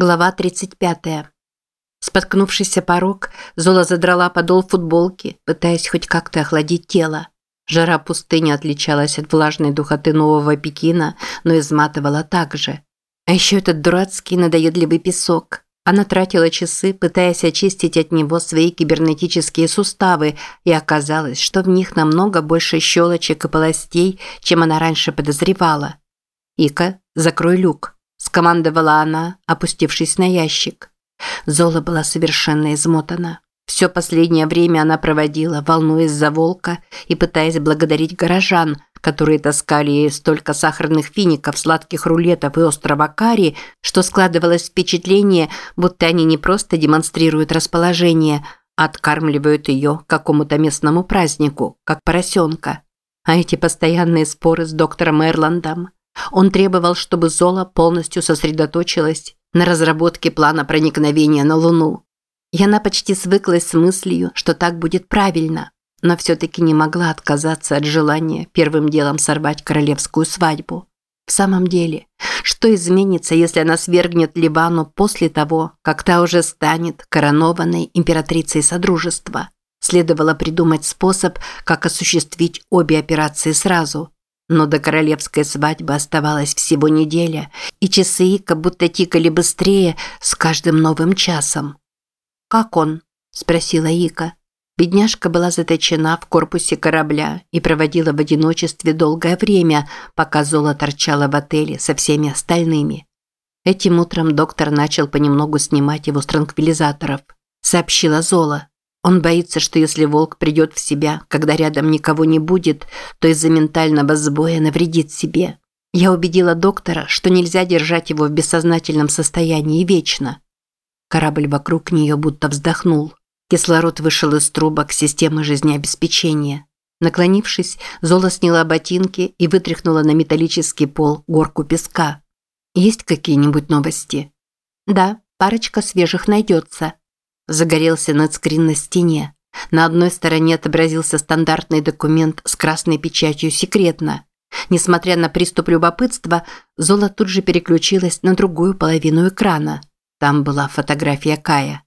Глава 35. Споткнувшись о порог, Зола задрала подол футболки, пытаясь хоть как-то охладить тело. Жара пустыни отличалась от влажной духоты Нового Пекина, но изматывала также. А еще этот дурацкий надоедливый песок. Она тратила часы, пытаясь очистить от него свои кибернетические суставы, и оказалось, что в них намного больше щелочек и полостей, чем она раньше подозревала. «Ика, закрой люк», скомандовала она, опустившись на ящик. Зола была совершенно измотана. Все последнее время она проводила, волнуясь за волка и пытаясь благодарить горожан, которые таскали ей столько сахарных фиников, сладких рулетов и острого карри, что складывалось впечатление, будто они не просто демонстрируют расположение, а откармливают ее какому-то местному празднику, как поросенка. А эти постоянные споры с доктором Эрландом – он требовал, чтобы Зола полностью сосредоточилась на разработке плана проникновения на Луну. Она почти свыклась с мыслью, что так будет правильно, но все-таки не могла отказаться от желания первым делом сорвать королевскую свадьбу. В самом деле, что изменится, если она свергнет Ливану после того, как та уже станет коронованной императрицей Содружества? Следовало придумать способ, как осуществить обе операции сразу – но до королевской свадьбы оставалась всего неделя, и часы как будто тикали быстрее с каждым новым часом. «Как он?» – спросила Ика. Бедняжка была заточена в корпусе корабля и проводила в одиночестве долгое время, пока Зола торчала в отеле со всеми остальными. Этим утром доктор начал понемногу снимать его с транквилизаторов, сообщила Зола. Он боится, что если волк придет в себя, когда рядом никого не будет, то из-за ментального сбоя навредит себе. Я убедила доктора, что нельзя держать его в бессознательном состоянии вечно. Корабль вокруг нее будто вздохнул. Кислород вышел из трубок системы жизнеобеспечения. Наклонившись, Зола сняла ботинки и вытряхнула на металлический пол горку песка. «Есть какие-нибудь новости?» «Да, парочка свежих найдется», Загорелся надскрин на стене. На одной стороне отобразился стандартный документ с красной печатью «Секретно». Несмотря на приступ любопытства, Зола тут же переключилась на другую половину экрана. Там была фотография Кая.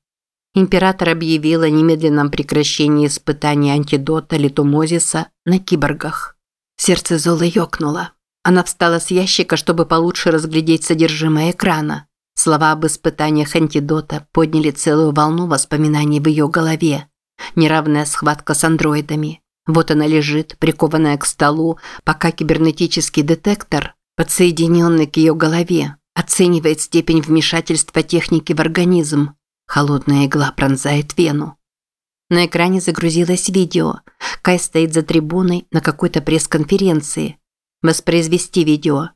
Император объявил о немедленном прекращении испытаний антидота литумозиса на киборгах. Сердце Золы ёкнуло. Она встала с ящика, чтобы получше разглядеть содержимое экрана. Слова об испытаниях антидота подняли целую волну воспоминаний в ее голове. Неравная схватка с андроидами. Вот она лежит, прикованная к столу, пока кибернетический детектор, подсоединенный к ее голове, оценивает степень вмешательства техники в организм. Холодная игла пронзает вену. На экране загрузилось видео. Кай стоит за трибуной на какой-то пресс-конференции. Воспроизвести видео.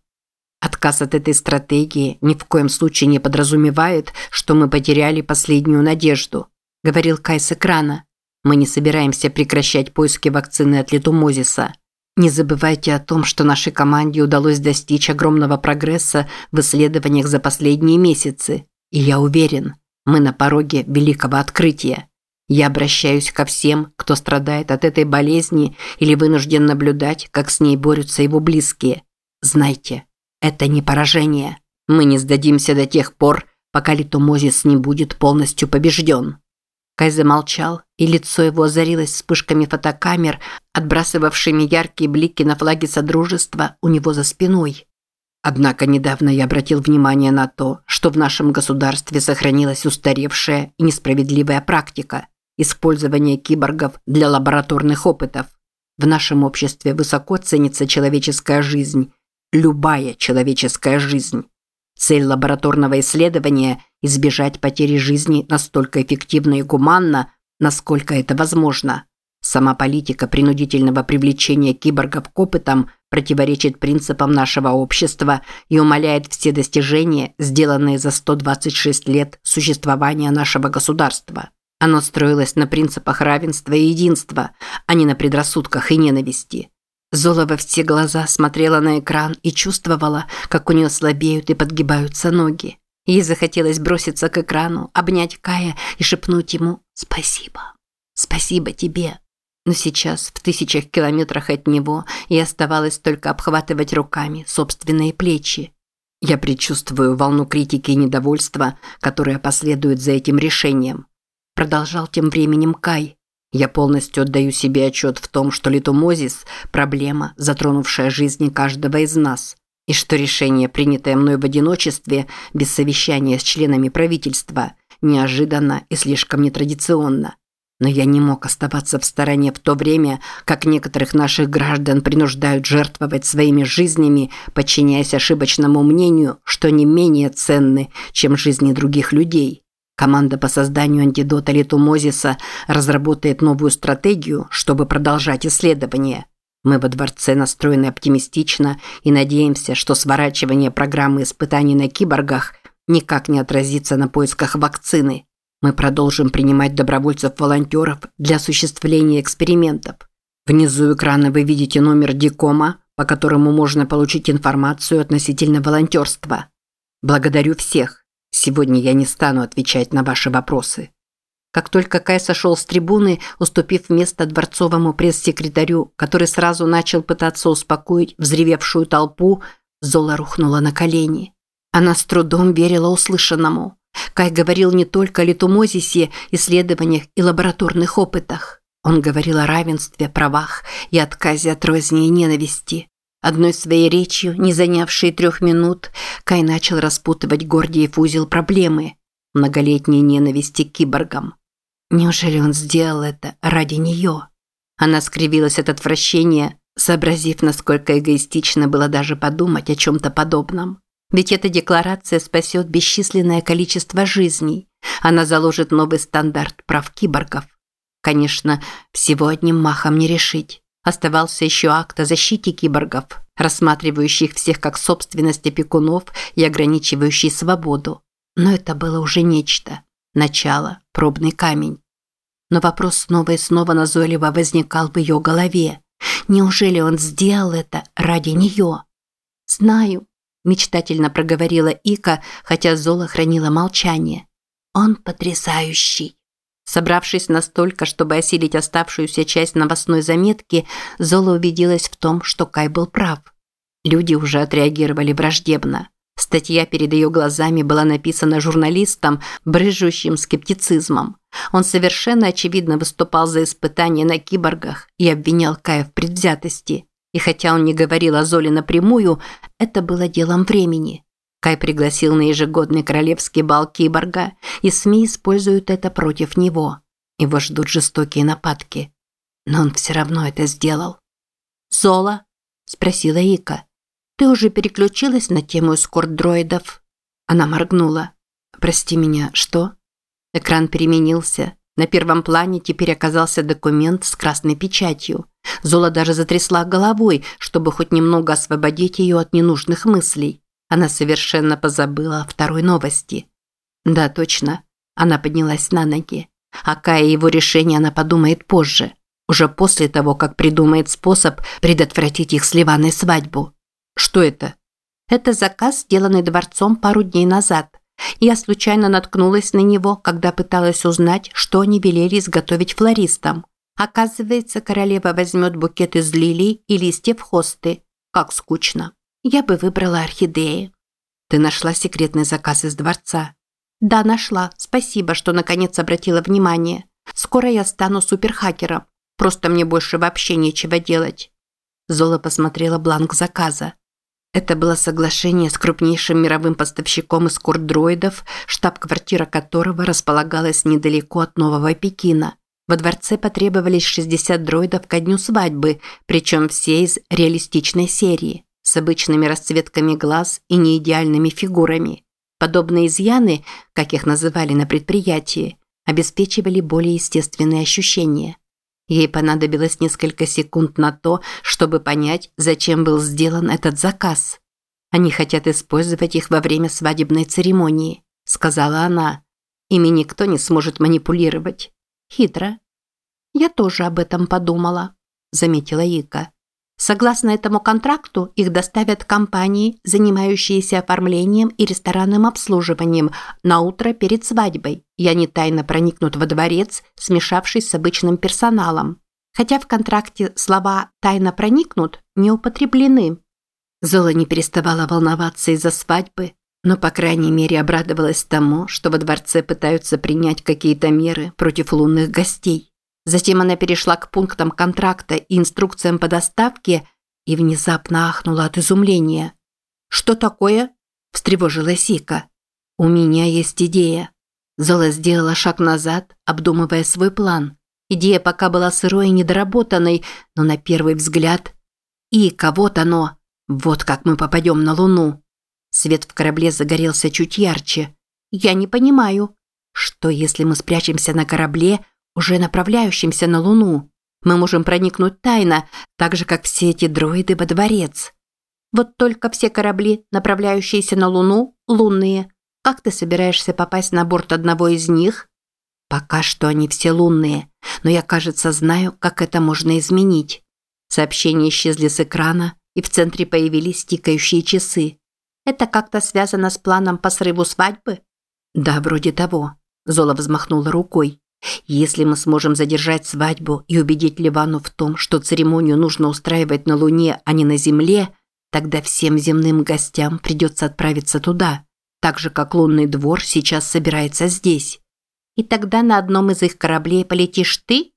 Отказ от этой стратегии ни в коем случае не подразумевает, что мы потеряли последнюю надежду, говорил Кай с экрана. Мы не собираемся прекращать поиски вакцины от литумозиса. Не забывайте о том, что нашей команде удалось достичь огромного прогресса в исследованиях за последние месяцы. И я уверен, мы на пороге великого открытия. Я обращаюсь ко всем, кто страдает от этой болезни или вынужден наблюдать, как с ней борются его близкие. Знайте, это не поражение. Мы не сдадимся до тех пор, пока Литумозис не будет полностью побежден. Кай замолчал, и лицо его озарилось вспышками фотокамер, отбрасывавшими яркие блики на флаге Содружества у него за спиной. Однако недавно я обратил внимание на то, что в нашем государстве сохранилась устаревшая и несправедливая практика использования киборгов для лабораторных опытов. В нашем обществе высоко ценится человеческая жизнь, любая человеческая жизнь. Цель лабораторного исследования – избежать потери жизни настолько эффективно и гуманно, насколько это возможно. Сама политика принудительного привлечения киборгов к опытам противоречит принципам нашего общества и умаляет все достижения, сделанные за 126 лет существования нашего государства. Оно строилось на принципах равенства и единства, а не на предрассудках и ненависти. Зола во все глаза смотрела на экран и чувствовала, как у нее слабеют и подгибаются ноги. Ей захотелось броситься к экрану, обнять Кая и шепнуть ему «Спасибо, спасибо тебе». Но сейчас, в тысячах километрах от него, ей оставалось только обхватывать руками собственные плечи. Я предчувствую волну критики и недовольства, которая последует за этим решением. Продолжал тем временем Кай. Я полностью отдаю себе отчет в том, что литомозис – проблема, затронувшая жизни каждого из нас, и что решение, принятое мной в одиночестве, без совещания с членами правительства, неожиданно и слишком нетрадиционно. Но я не мог оставаться в стороне в то время, как некоторых наших граждан принуждают жертвовать своими жизнями, подчиняясь ошибочному мнению, что не менее ценны, чем жизни других людей. Команда по созданию антидота литумозиса разработает новую стратегию, чтобы продолжать исследования. Мы во дворце настроены оптимистично и надеемся, что сворачивание программы испытаний на киборгах никак не отразится на поисках вакцины. Мы продолжим принимать добровольцев-волонтеров для осуществления экспериментов. Внизу экрана вы видите номер Дикома, по которому можно получить информацию относительно волонтерства. Благодарю всех. Сегодня я не стану отвечать на ваши вопросы. Как только Кай сошел с трибуны, уступив место дворцовому пресс-секретарю, который сразу начал пытаться успокоить взревевшую толпу, Зола рухнула на колени. Она с трудом верила услышанному. Кай говорил не только о литумозисе, исследованиях и лабораторных опытах. Он говорил о равенстве, правах и отказе от розни и ненависти. Одной своей речью, не занявшей трех минут, Кай начал распутывать Гордиев узел проблемы – многолетней ненависти к киборгам. Неужели он сделал это ради нее? Она скривилась от отвращения, сообразив, насколько эгоистично было даже подумать о чем-то подобном. Ведь эта декларация спасет бесчисленное количество жизней. Она заложит новый стандарт прав киборгов. Конечно, всего одним махом не решить. Оставался еще акт о защите киборгов, рассматривающих всех как собственность опекунов и ограничивающий свободу. Но это было уже нечто. Начало, пробный камень. Но вопрос снова и снова назойливо возникал в ее голове. Неужели он сделал это ради нее? Знаю, мечтательно проговорила Ика, хотя Зола хранила молчание. Он потрясающий. Собравшись настолько, чтобы осилить оставшуюся часть новостной заметки, Зола убедилась в том, что Кай был прав. Люди уже отреагировали враждебно. Статья перед ее глазами была написана журналистом, брыжущим скептицизмом. Он совершенно очевидно выступал за испытания на киборгах и обвинял Кая в предвзятости. И хотя он не говорил о Золе напрямую, это было делом времени. Кай пригласил на ежегодный королевский бал киборга, и СМИ используют это против него. Его ждут жестокие нападки. Но он все равно это сделал. «Зола?» – спросила Ика. «Ты уже переключилась на тему эскорт-дроидов?» Она моргнула. «Прости меня, что?» Экран переменился. На первом плане теперь оказался документ с красной печатью. Зола даже затрясла головой, чтобы хоть немного освободить ее от ненужных мыслей. Она совершенно позабыла о второй новости. Да, точно. Она поднялась на ноги. О Кае его решении она подумает позже. Уже после того, как придумает способ предотвратить их с Ливаной свадьбу. Что это? Это заказ, сделанный дворцом пару дней назад. Я случайно наткнулась на него, когда пыталась узнать, что они велели изготовить флористам. Оказывается, королева возьмет букет из лилий и листьев хосты. Как скучно. Я бы выбрала орхидеи. Ты нашла секретный заказ из дворца? Да, нашла. Спасибо, что наконец обратила внимание. Скоро я стану суперхакером. Просто мне больше вообще нечего делать. Зола посмотрела бланк заказа. Это было соглашение с крупнейшим мировым поставщиком эскорт-дроидов, штаб-квартира которого располагалась недалеко от Нового Пекина. Во дворце потребовались 60 дроидов ко дню свадьбы, причем все из реалистичной серии, с обычными расцветками глаз и неидеальными фигурами. Подобные изъяны, как их называли на предприятии, обеспечивали более естественные ощущения. Ей понадобилось несколько секунд на то, чтобы понять, зачем был сделан этот заказ. «Они хотят использовать их во время свадебной церемонии», – сказала она. «Ими никто не сможет манипулировать. Хитро. Я тоже об этом подумала, заметила Ика. Согласно этому контракту, их доставят компании, занимающиеся оформлением и ресторанным обслуживанием на утро перед свадьбой, и они тайно проникнут во дворец, смешавшись с обычным персоналом. Хотя в контракте слова «тайно проникнут» не употреблены. Зола не переставала волноваться из-за свадьбы, но, по крайней мере, обрадовалась тому, что во дворце пытаются принять какие-то меры против лунных гостей. Затем она перешла к пунктам контракта и инструкциям по доставке и внезапно ахнула от изумления. «Что такое?» – встревожилась Ика. «У меня есть идея». Зола сделала шаг назад, обдумывая свой план. Идея пока была сырой и недоработанной, но на первый взгляд... «Ика, вот оно! Вот как мы попадем на Луну!» Свет в корабле загорелся чуть ярче. «Я не понимаю. Что, если мы спрячемся на корабле, уже направляющемся на Луну? Мы можем проникнуть тайно, так же, как все эти дроиды во дворец. Вот только все корабли, направляющиеся на Луну, лунные. Как ты собираешься попасть на борт одного из них? Пока что они все лунные, но я, кажется, знаю, как это можно изменить. Сообщения исчезли с экрана, и в центре появились тикающие часы. Это как-то связано с планом по срыву свадьбы? Да, вроде того. Зола взмахнула рукой. Если мы сможем задержать свадьбу и убедить Ливану в том, что церемонию нужно устраивать на Луне, а не на Земле, тогда всем земным гостям придется отправиться туда, так же, как лунный двор сейчас собирается здесь. И тогда на одном из их кораблей полетишь ты?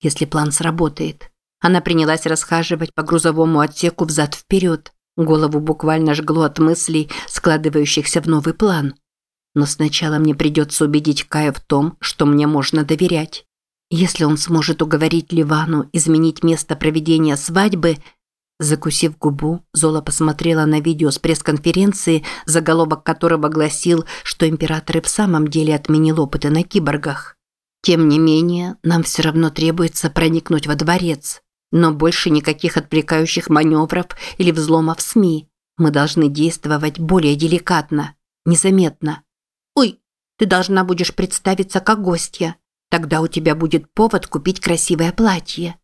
Если план сработает. Она принялась расхаживать по грузовому отсеку взад-вперед. Голову буквально жгло от мыслей, складывающихся в новый план. Но сначала мне придется убедить Кая в том, что мне можно доверять. Если он сможет уговорить Ливану изменить место проведения свадьбы, Закусив губу, Зола посмотрела на видео с пресс-конференции, заголовок которого гласил, что император и в самом деле отменил опыты на киборгах. Тем не менее, нам все равно требуется проникнуть во дворец. Но больше никаких отвлекающих маневров или взломов СМИ. Мы должны действовать более деликатно, незаметно. «Ой, ты должна будешь представиться как гостья. Тогда у тебя будет повод купить красивое платье».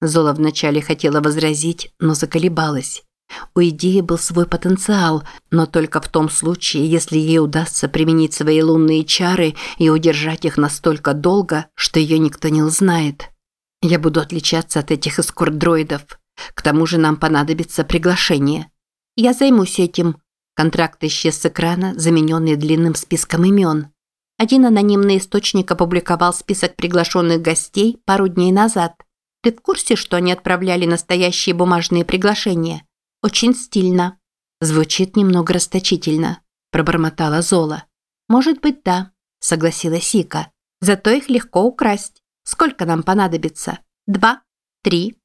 Зола вначале хотела возразить, но заколебалась. У идеи был свой потенциал, но только в том случае, если ей удастся применить свои лунные чары и удержать их настолько долго, что ее никто не узнает. Я буду отличаться от этих эскорт-дроидов. К тому же нам понадобится приглашение. Я займусь этим. Контракт исчез с экрана, замененный длинным списком имен. Один анонимный источник опубликовал список приглашенных гостей пару дней назад. Ты в курсе, что они отправляли настоящие бумажные приглашения? Очень стильно. Звучит немного расточительно, пробормотала Зола. Может быть, да, согласилась Сика. Зато их легко украсть. Сколько нам понадобится? Два? Три?»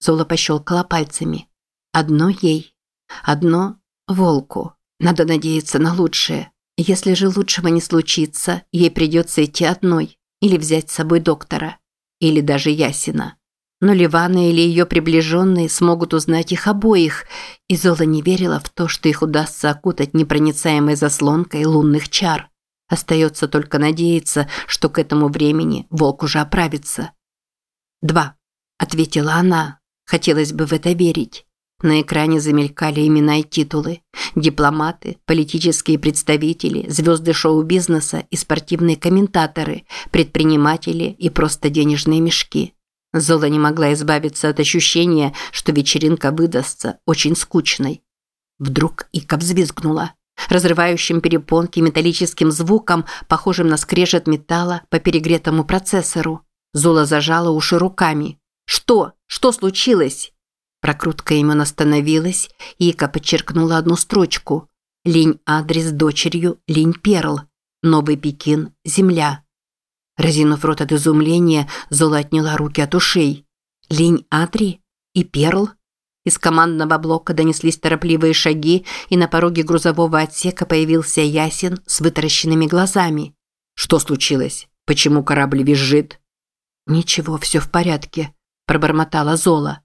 Зола пощелкала пальцами. «Одно ей. Одно волку. Надо надеяться на лучшее. Если же лучшего не случится, ей придется идти одной. Или взять с собой доктора. Или даже Ясина. Но Ливана или ее приближенные смогут узнать их обоих, и Зола не верила в то, что их удастся окутать непроницаемой заслонкой лунных чар. Остается только надеяться, что к этому времени волк уже оправится. «Два», – ответила она. Хотелось бы в это верить. На экране замелькали имена и титулы. Дипломаты, политические представители, звезды шоу-бизнеса и спортивные комментаторы, предприниматели и просто денежные мешки – Зола не могла избавиться от ощущения, что вечеринка выдастся очень скучной. Вдруг Ика взвизгнула. Разрывающим перепонки металлическим звуком, похожим на скрежет металла по перегретому процессору. Зола зажала уши руками. «Что? Что случилось?» Прокрутка имен остановилась, и Ика подчеркнула одну строчку. Линь адрес дочерью Линь Перл. Новый Пекин. Земля. Разинув рот от изумления, Зола отняла руки от ушей. Линь Атри? И Перл? Из командного блока донеслись торопливые шаги, и на пороге грузового отсека появился Ясин с вытаращенными глазами. «Что случилось? Почему корабль визжит?» «Ничего, все в порядке», – пробормотала Зола.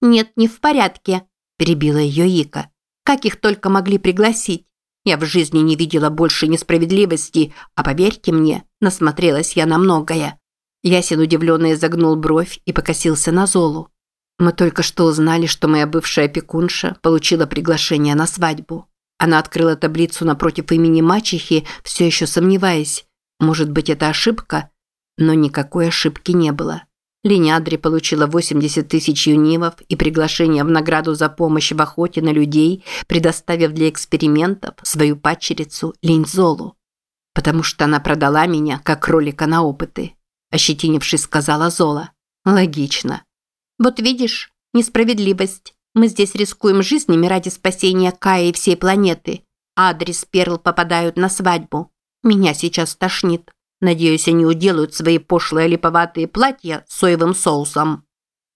«Нет, не в порядке», – перебила ее Ика. «Как их только могли пригласить? Я в жизни не видела больше несправедливости, а поверьте мне, насмотрелась я на многое. Ясен удивленно изогнул бровь и покосился на Золу. Мы только что узнали, что моя бывшая опекунша получила приглашение на свадьбу. Она открыла таблицу напротив имени мачехи, все еще сомневаясь. Может быть, это ошибка? Но никакой ошибки не было. Линядри получила 80 тысяч юнивов и приглашение в награду за помощь в охоте на людей, предоставив для экспериментов свою падчерицу Линьзолу. Потому что она продала меня, как кролика на опыты. Ощетинившись, сказала Зола. Логично. Вот видишь, несправедливость. Мы здесь рискуем жизнями ради спасения Каи и всей планеты. Адрес Перл попадают на свадьбу. Меня сейчас тошнит. Надеюсь, они уделают свои пошлые липоватые платья соевым соусом.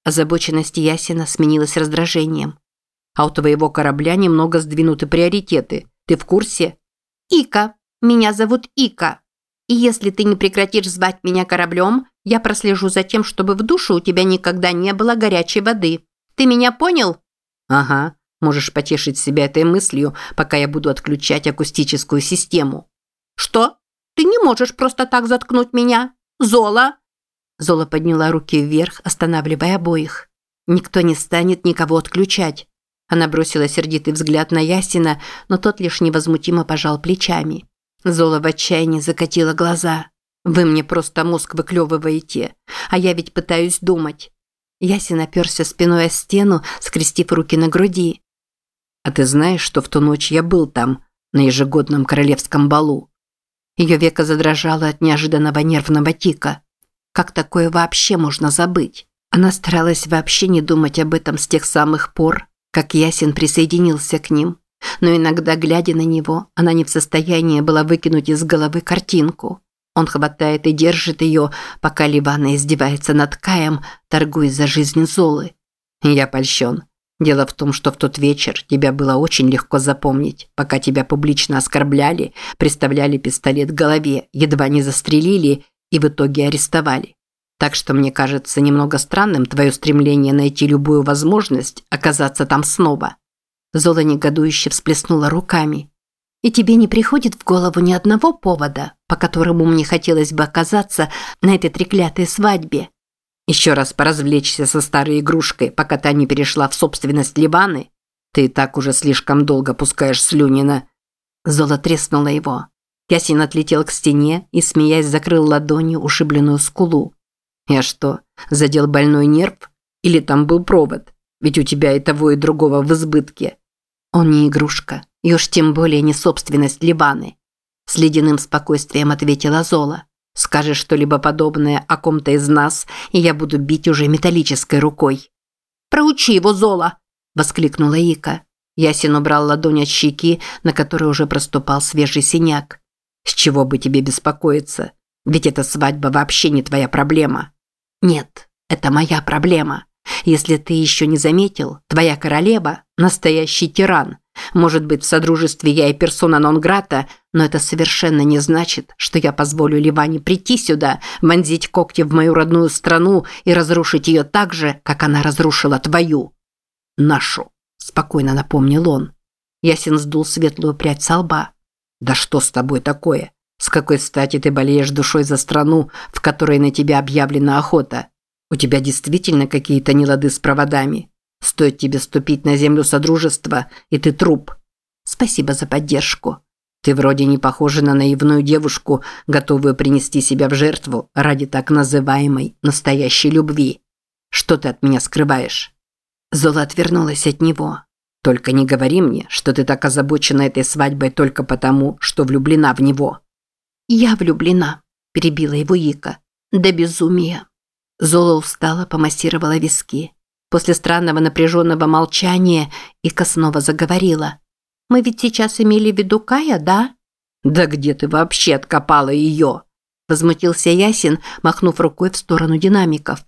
Озабоченность Ясина сменилась раздражением. А у твоего корабля немного сдвинуты приоритеты. Ты в курсе? Ика. Меня зовут Ика. И если ты не прекратишь звать меня кораблем, я прослежу за тем, чтобы в душе у тебя никогда не было горячей воды. Ты меня понял? Ага. Можешь потешить себя этой мыслью, пока я буду отключать акустическую систему. Что? Ты не можешь просто так заткнуть меня. Зола!» Зола подняла руки вверх, останавливая обоих. «Никто не станет никого отключать». Она бросила сердитый взгляд на Ясина, но тот лишь невозмутимо пожал плечами. Зола в отчаянии закатила глаза. «Вы мне просто мозг выклевываете, а я ведь пытаюсь думать». Ясин оперся спиной о стену, скрестив руки на груди. «А ты знаешь, что в ту ночь я был там, на ежегодном королевском балу?» Ее веко задрожало от неожиданного нервного тика. Как такое вообще можно забыть? Она старалась вообще не думать об этом с тех самых пор, как Ясин присоединился к ним. Но иногда, глядя на него, она не в состоянии была выкинуть из головы картинку. Он хватает и держит ее, пока Ливана издевается над Каем, торгуя за жизнь Золы. Я польщен. Дело в том, что в тот вечер тебя было очень легко запомнить, пока тебя публично оскорбляли, приставляли пистолет к голове, едва не застрелили и в итоге арестовали. Так что мне кажется немного странным твое стремление найти любую возможность оказаться там снова. Зола негодующе всплеснула руками. И тебе не приходит в голову ни одного повода, по которому мне хотелось бы оказаться на этой треклятой свадьбе? Еще раз поразвлечься со старой игрушкой, пока та не перешла в собственность Ливаны? Ты так уже слишком долго пускаешь слюни на...» Зола треснула его. Ясин отлетел к стене и, смеясь, закрыл ладонью ушибленную скулу. «Я что, задел больной нерв? Или там был провод? Ведь у тебя и того, и другого в избытке». «Он не игрушка, и уж тем более не собственность Ливаны», с ледяным спокойствием ответила Зола. Скажешь что-либо подобное о ком-то из нас, и я буду бить уже металлической рукой. Проучи его, Зола, воскликнула Ика. Ясин убрал ладонь от щеки, на которой уже проступал свежий синяк. С чего бы тебе беспокоиться? Ведь эта свадьба вообще не твоя проблема. Нет, это моя проблема. Если ты еще не заметил, твоя королева настоящий тиран. Может быть, в содружестве я и персона нон-грата, но это совершенно не значит, что я позволю Ливане прийти сюда, вонзить когти в мою родную страну и разрушить ее так же, как она разрушила твою. Нашу, спокойно напомнил он. Ясин сдул светлую прядь со лба. Да что с тобой такое? С какой стати ты болеешь душой за страну, в которой на тебя объявлена охота? У тебя действительно какие-то нелады с проводами? Стоит тебе ступить на землю Содружества, и ты труп. Спасибо за поддержку. Ты вроде не похожа на наивную девушку, готовую принести себя в жертву ради так называемой настоящей любви. Что ты от меня скрываешь?» Зола отвернулась от него. «Только не говори мне, что ты так озабочена этой свадьбой только потому, что влюблена в него». «Я влюблена», – перебила его Ика. «До безумия». Зола устала, помассировала виски. После странного напряженного молчания Ика снова заговорила. «Мы ведь сейчас имели в виду Кая, да?» «Да где ты вообще откопала ее?» Возмутился Ясин, махнув рукой в сторону динамиков.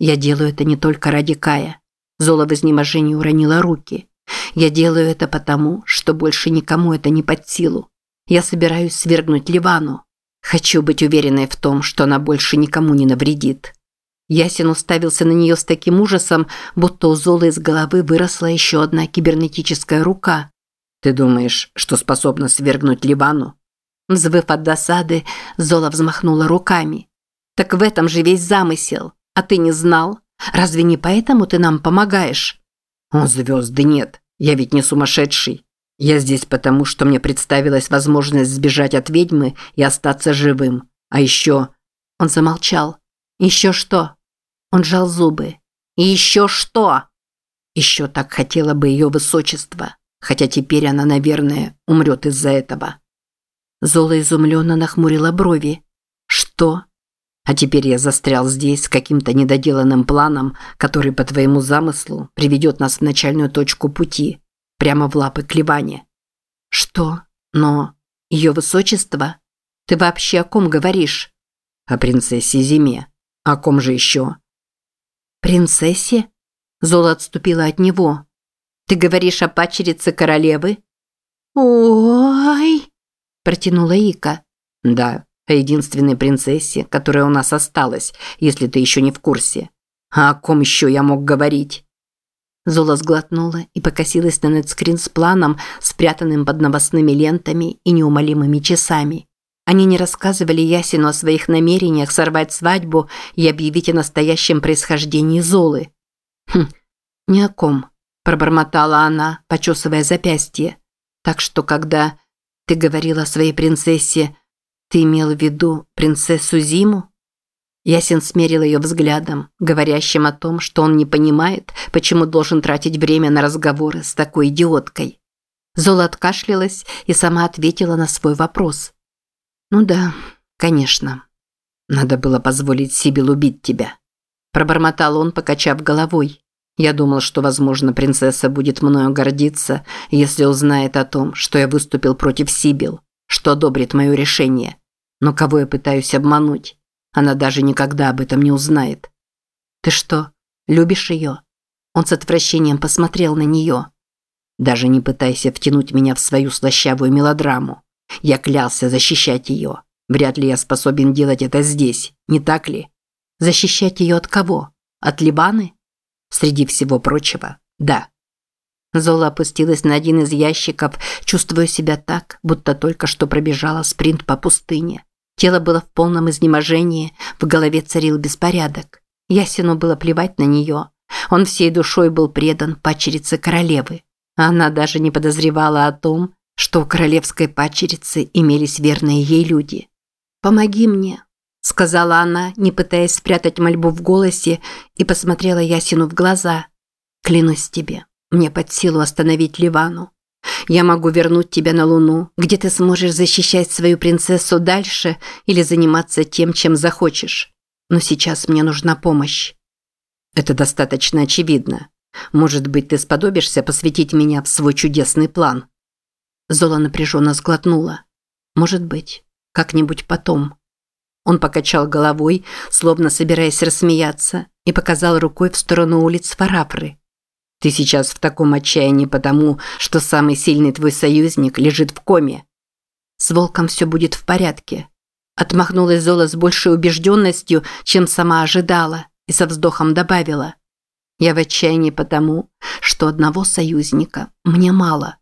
«Я делаю это не только ради Кая». Зола в изнеможении уронила руки. «Я делаю это потому, что больше никому это не под силу. Я собираюсь свергнуть Ливану. Хочу быть уверенной в том, что она больше никому не навредит. Ясин уставился на нее с таким ужасом, будто у Золы из головы выросла еще одна кибернетическая рука. «Ты думаешь, что способна свергнуть Ливану?» Взвыв от досады, Зола взмахнула руками. «Так в этом же весь замысел. А ты не знал? Разве не поэтому ты нам помогаешь?» «О, звезды нет. Я ведь не сумасшедший. Я здесь потому, что мне представилась возможность сбежать от ведьмы и остаться живым. А еще...» Он замолчал. «Еще что?» Он жал зубы. «И еще что?» Еще так хотела бы ее высочество, хотя теперь она, наверное, умрет из-за этого. Зола изумленно нахмурила брови. «Что?» А теперь я застрял здесь с каким-то недоделанным планом, который по твоему замыслу приведет нас в начальную точку пути, прямо в лапы Клевани. Что? Но ее высочество? Ты вообще о ком говоришь? О принцессе Зиме. О ком же еще? Принцессе? Зола отступила от него. Ты говоришь о пачерице королевы? Ой, протянула Ика. Да, о единственной принцессе, которая у нас осталась, если ты еще не в курсе. А о ком еще я мог говорить? Зола сглотнула и покосилась на нетскрин с планом, спрятанным под новостными лентами и неумолимыми часами. Они не рассказывали Ясину о своих намерениях сорвать свадьбу и объявить о настоящем происхождении Золы. «Хм, ни о ком», – пробормотала она, почесывая запястье. «Так что, когда ты говорила о своей принцессе, ты имел в виду принцессу Зиму?» Ясен смерил ее взглядом, говорящим о том, что он не понимает, почему должен тратить время на разговоры с такой идиоткой. Зола откашлялась и сама ответила на свой вопрос. «Ну да, конечно. Надо было позволить Сибил убить тебя». Пробормотал он, покачав головой. Я думал, что, возможно, принцесса будет мною гордиться, если узнает о том, что я выступил против Сибил что одобрит мое решение. Но кого я пытаюсь обмануть? Она даже никогда об этом не узнает. Ты что, любишь ее? Он с отвращением посмотрел на нее. Даже не пытайся втянуть меня в свою слащавую мелодраму. Я клялся защищать ее. Вряд ли я способен делать это здесь, не так ли? Защищать ее от кого? От Либаны? Среди всего прочего, да. Зола опустилась на один из ящиков, чувствуя себя так, будто только что пробежала спринт по пустыне. Тело было в полном изнеможении, в голове царил беспорядок. Ясину было плевать на нее. Он всей душой был предан пачерице королевы. Она даже не подозревала о том, что у королевской пачерицы имелись верные ей люди. «Помоги мне», – сказала она, не пытаясь спрятать мольбу в голосе, и посмотрела Ясину в глаза. «Клянусь тебе, мне под силу остановить Ливану. Я могу вернуть тебя на Луну, где ты сможешь защищать свою принцессу дальше или заниматься тем, чем захочешь. Но сейчас мне нужна помощь. Это достаточно очевидно. Может быть, ты сподобишься посвятить меня в свой чудесный план. Зола напряженно сглотнула. Может быть, как-нибудь потом. Он покачал головой, словно собираясь рассмеяться, и показал рукой в сторону улиц Фарафры. Ты сейчас в таком отчаянии потому, что самый сильный твой союзник лежит в коме. С волком все будет в порядке. Отмахнулась Зола с большей убежденностью, чем сама ожидала, и со вздохом добавила. Я в отчаянии потому, что одного союзника мне мало.